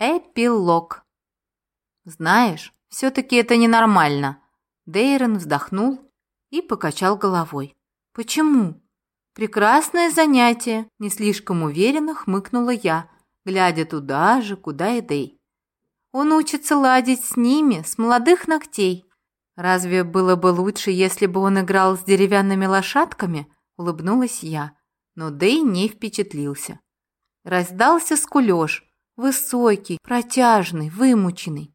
Эпилог. Знаешь, все-таки это ненормально. Дейрон вздохнул и покачал головой. Почему? Прекрасное занятие, не слишком уверенно хмыкнула я, глядя туда же, куда и Дей. Он учится ладить с ними с молодых ногтей. Разве было бы лучше, если бы он играл с деревянными лошадками? Улыбнулась я, но Дей не впечатлился. Раздался скулёж, высокий, протяжный, вымученный.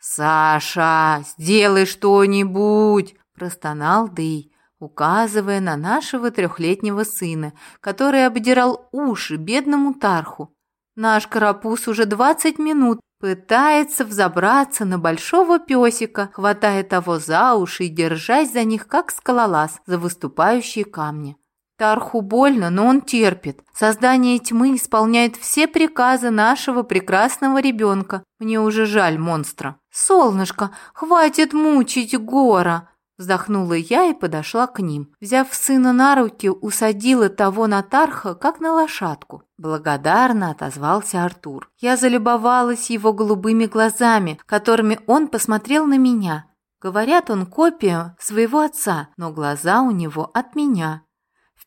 «Саша, сделай что-нибудь!» – простонал Дэй, указывая на нашего трехлетнего сына, который обдирал уши бедному Тарху. Наш карапуз уже двадцать минут пытается взобраться на большого песика, хватая того за уши и держась за них, как скалолаз, за выступающие камни. Тарху больно, но он терпит. Создание тьмы исполняет все приказы нашего прекрасного ребенка. Мне уже жаль монстра. «Солнышко, хватит мучить Гора!» Вздохнула я и подошла к ним. Взяв сына на руки, усадила того на Тарха, как на лошадку. Благодарно отозвался Артур. Я залюбовалась его голубыми глазами, которыми он посмотрел на меня. Говорят, он копия своего отца, но глаза у него от меня.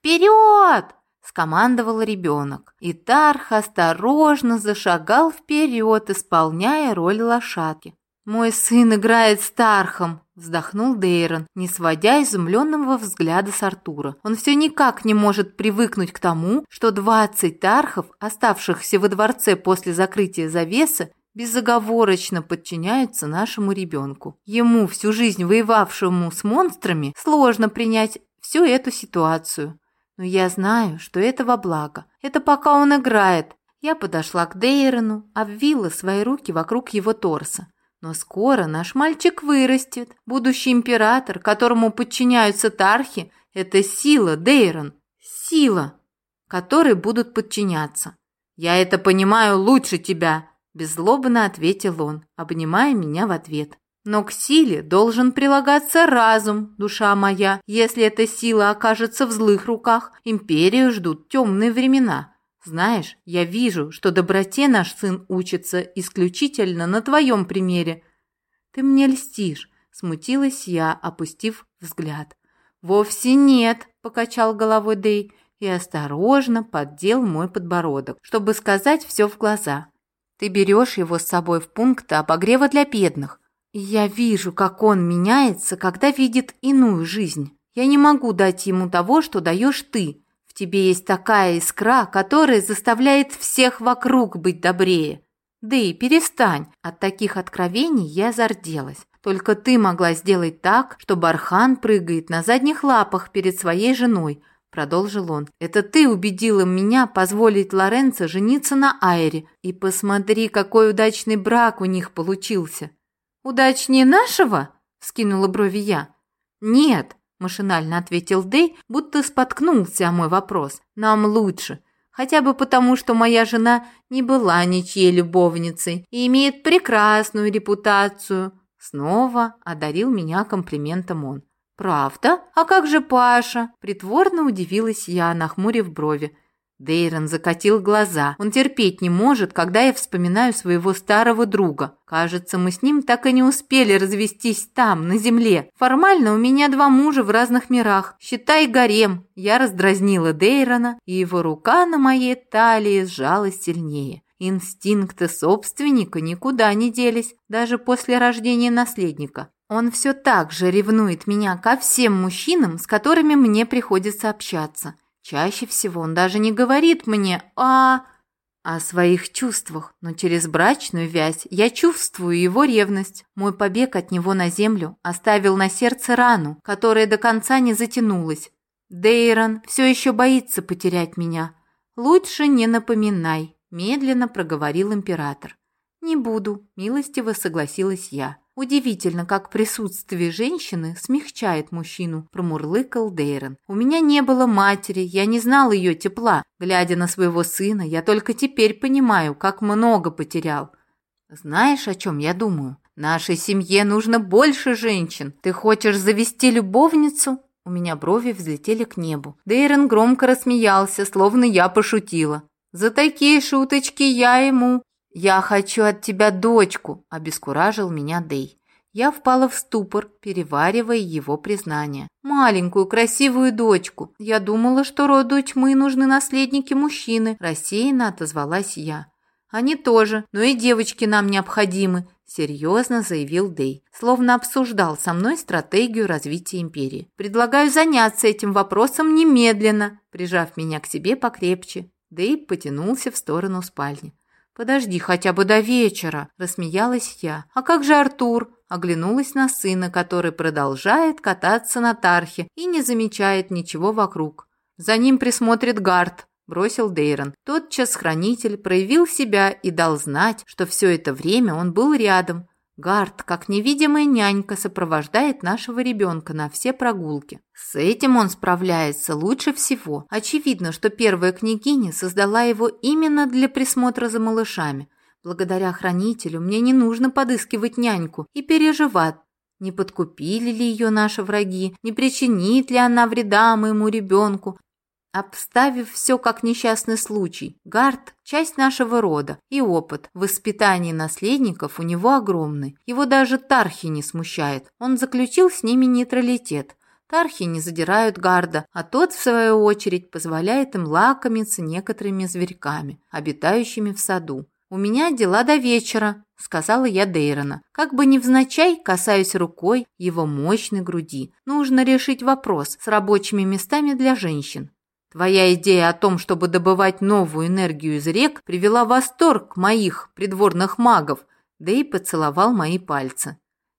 «Вперед!» – скомандовал ребенок. И Тарх осторожно зашагал вперед, исполняя роль лошадки. «Мой сын играет с Тархом», – вздохнул Дейрон, не сводя изумленного взгляда с Артура. Он все никак не может привыкнуть к тому, что двадцать Тархов, оставшихся во дворце после закрытия завесы, безоговорочно подчиняются нашему ребенку. Ему, всю жизнь воевавшему с монстрами, сложно принять всю эту ситуацию. Но я знаю, что это во благо. Это пока он играет. Я подошла к Дейрону, обвила свои руки вокруг его торса. Но скоро наш мальчик вырастет. Будущий император, которому подчиняются тархи, это сила, Дейрон. Сила, которой будут подчиняться. Я это понимаю лучше тебя, беззлобно ответил он, обнимая меня в ответ. Но к силе должен прилагаться разум, душа моя. Если эта сила окажется в злых руках, империю ждут темные времена. Знаешь, я вижу, что доброте наш сын учится исключительно на твоем примере. Ты мне льстишь, смутилась я, опустив взгляд. Вовсе нет, покачал головой Дей и осторожно поддел мой подбородок, чтобы сказать все в глаза. Ты берешь его с собой в пункт обогрева для бедных, я вижу, как он меняется, когда видит иную жизнь. Я не могу дать ему того, что даешь ты. В тебе есть такая искра, которая заставляет всех вокруг быть добрее. Да и перестань. От таких откровений я зарделась. Только ты могла сделать так, что Бархан прыгает на задних лапах перед своей женой, продолжил он. Это ты убедила меня позволить Лоренцо жениться на Айре. И посмотри, какой удачный брак у них получился. «Удачнее нашего?» – скинула брови я. «Нет», – машинально ответил Дэй, будто споткнулся о мой вопрос. «Нам лучше. Хотя бы потому, что моя жена не была ничьей любовницей и имеет прекрасную репутацию». Снова одарил меня комплиментом он. «Правда? А как же Паша?» Притворно удивилась я, нахмурив брови. Дейрон закатил глаза. Он терпеть не может, когда я вспоминаю своего старого друга. Кажется, мы с ним так и не успели развестись там, на земле. Формально у меня два мужа в разных мирах. Считай гарем. Я раздразнила Дейрона, и его рука на моей талии сжалась сильнее. Инстинкты собственника никуда не делись, даже после рождения наследника. Он все так же ревнует меня ко всем мужчинам, с которыми мне приходится общаться. Чаще всего он даже не говорит мне о... о своих чувствах, но через брачную вязь я чувствую его ревность. Мой побег от него на землю оставил на сердце рану, которая до конца не затянулась. Дейрон все еще боится потерять меня. Лучше не напоминай, медленно проговорил император. Не буду, милостиво согласилась я. Удивительно, как присутствие женщины смягчает мужчину, промурлыкал Дейрон. У меня не было матери, я не знал ее тепла. Глядя на своего сына, я только теперь понимаю, как много потерял. Знаешь, о чем я думаю? Нашей семье нужно больше женщин. Ты хочешь завести любовницу? У меня брови взлетели к небу. Дейрон громко рассмеялся, словно я пошутила. За такие шуточки я ему «Я хочу от тебя дочку», – обескуражил меня Дэй. Я впала в ступор, переваривая его признание. «Маленькую красивую дочку. Я думала, что роду тьмы нужны наследники мужчины», – рассеянно отозвалась я. «Они тоже, но и девочки нам необходимы», – серьезно заявил Дэй, словно обсуждал со мной стратегию развития империи. «Предлагаю заняться этим вопросом немедленно», прижав меня к себе покрепче. Дэй потянулся в сторону спальни. «Подожди хотя бы до вечера», – рассмеялась я. «А как же Артур?» – оглянулась на сына, который продолжает кататься на тархе и не замечает ничего вокруг. «За ним присмотрит Гард», – бросил Дейрон. Тотчас хранитель проявил себя и дал знать, что все это время он был рядом, Гард, как невидимая нянька, сопровождает нашего ребенка на все прогулки. С этим он справляется лучше всего. Очевидно, что первая княгиня создала его именно для присмотра за малышами. Благодаря хранителю мне не нужно подыскивать няньку и переживать, не подкупили ли ее наши враги, не причинит ли она вреда моему ребенку, Обставив все как несчастный случай, Гард – часть нашего рода, и опыт в воспитании наследников у него огромный. Его даже Тархи не смущает, он заключил с ними нейтралитет. Тархи не задирают Гарда, а тот, в свою очередь, позволяет им лакомиться некоторыми зверьками, обитающими в саду. «У меня дела до вечера», – сказала я Дейрона. Как бы невзначай касаюсь рукой его мощной груди. Нужно решить вопрос с рабочими местами для женщин. Твоя идея о том, чтобы добывать новую энергию из рек, привела в восторг моих придворных магов, да и поцеловал мои пальцы.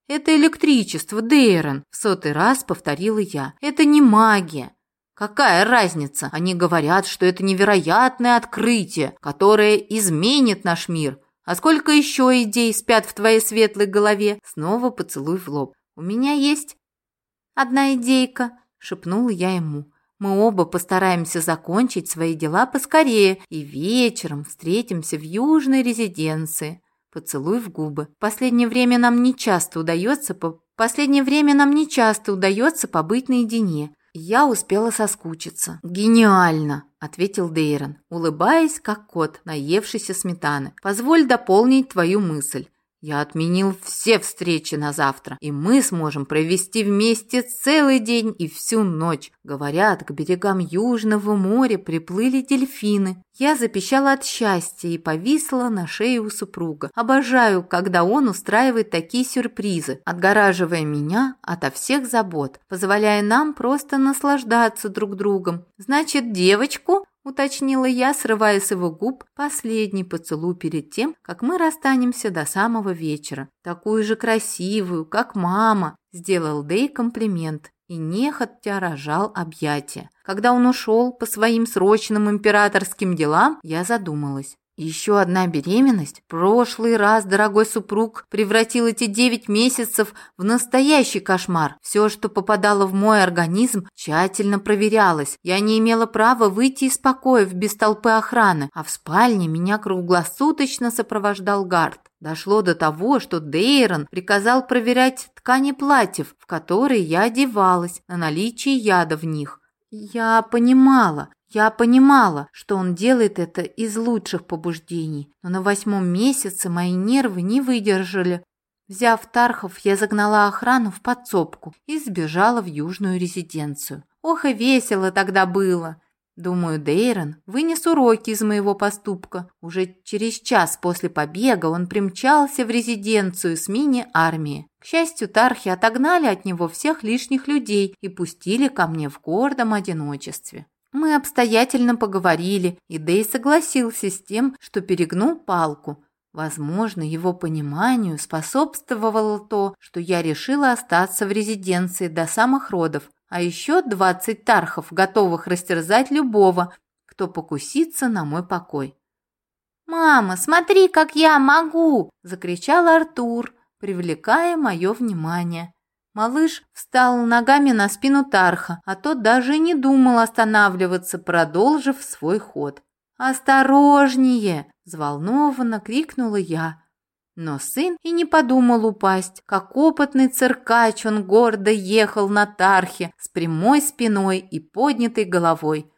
«Это электричество, Дейрон», – в сотый раз повторила я. «Это не магия». «Какая разница? Они говорят, что это невероятное открытие, которое изменит наш мир. А сколько еще идей спят в твоей светлой голове?» Снова поцелуй в лоб. «У меня есть одна идейка», – шепнула я ему. Мы оба постараемся закончить свои дела поскорее и вечером встретимся в южной резиденции. Поцелуй в губы. Последнее время нам не часто удается по... Последнее время нам не часто удается побыть наедине. Я успела соскучиться. Гениально, ответил Дейрон, улыбаясь, как кот, наевшийся сметаны. Позволь дополнить твою мысль. Я отменил все встречи на завтра, и мы сможем провести вместе целый день и всю ночь. Говорят, к берегам Южного моря приплыли дельфины. Я запищала от счастья и повисла на шее у супруга. Обожаю, когда он устраивает такие сюрпризы, отгораживая меня ото всех забот, позволяя нам просто наслаждаться друг другом. Значит, девочку уточнила я, срывая с его губ последний поцелуй перед тем, как мы расстанемся до самого вечера. Такую же красивую, как мама, сделал Дэй комплимент и нехотя рожал объятия. Когда он ушел по своим срочным императорским делам, я задумалась. Еще одна беременность? Прошлый раз дорогой супруг превратил эти девять месяцев в настоящий кошмар. Все, что попадало в мой организм, тщательно проверялось. Я не имела права выйти из покоев без толпы охраны, а в спальне меня круглосуточно сопровождал гард. Дошло до того, что Дейрон приказал проверять ткани платьев, в которые я одевалась, на наличие яда в них. Я понимала, я понимала, что он делает это из лучших побуждений, но на восьмом месяце мои нервы не выдержали. Взяв Тархов, я загнала охрану в подсобку и сбежала в южную резиденцию. Ох и весело тогда было. Думаю, Дейрон вынес уроки из моего поступка. Уже через час после побега он примчался в резиденцию с мини-армией. К счастью, Тархи отогнали от него всех лишних людей и пустили ко мне в гордом одиночестве. Мы обстоятельно поговорили, и Дэй согласился с тем, что перегнул палку. Возможно, его пониманию способствовало то, что я решила остаться в резиденции до самых родов, а еще двадцать тархов, готовых растерзать любого, кто покусится на мой покой. «Мама, смотри, как я могу!» – закричал Артур, привлекая мое внимание. Малыш встал ногами на спину Тарха, а тот даже не думал останавливаться, продолжив свой ход. «Осторожнее!» – взволнованно крикнула я. Но сын и не подумал упасть. Как опытный циркач он гордо ехал на Тархе с прямой спиной и поднятой головой.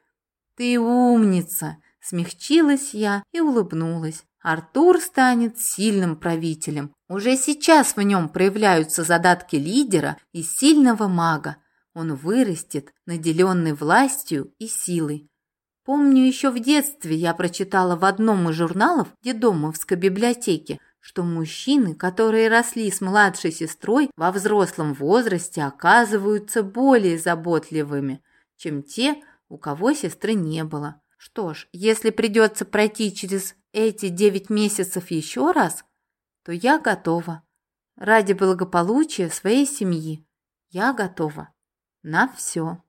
«Ты умница!» – смягчилась я и улыбнулась. Артур станет сильным правителем. Уже сейчас в нем проявляются задатки лидера и сильного мага. Он вырастет, наделенный властью и силой. Помню, еще в детстве я прочитала в одном из журналов Дедомовской библиотеки, что мужчины, которые росли с младшей сестрой, во взрослом возрасте оказываются более заботливыми, чем те, у кого сестры не было. Что ж, если придется пройти через эти девять месяцев еще раз, то я готова. Ради благополучия своей семьи я готова на все.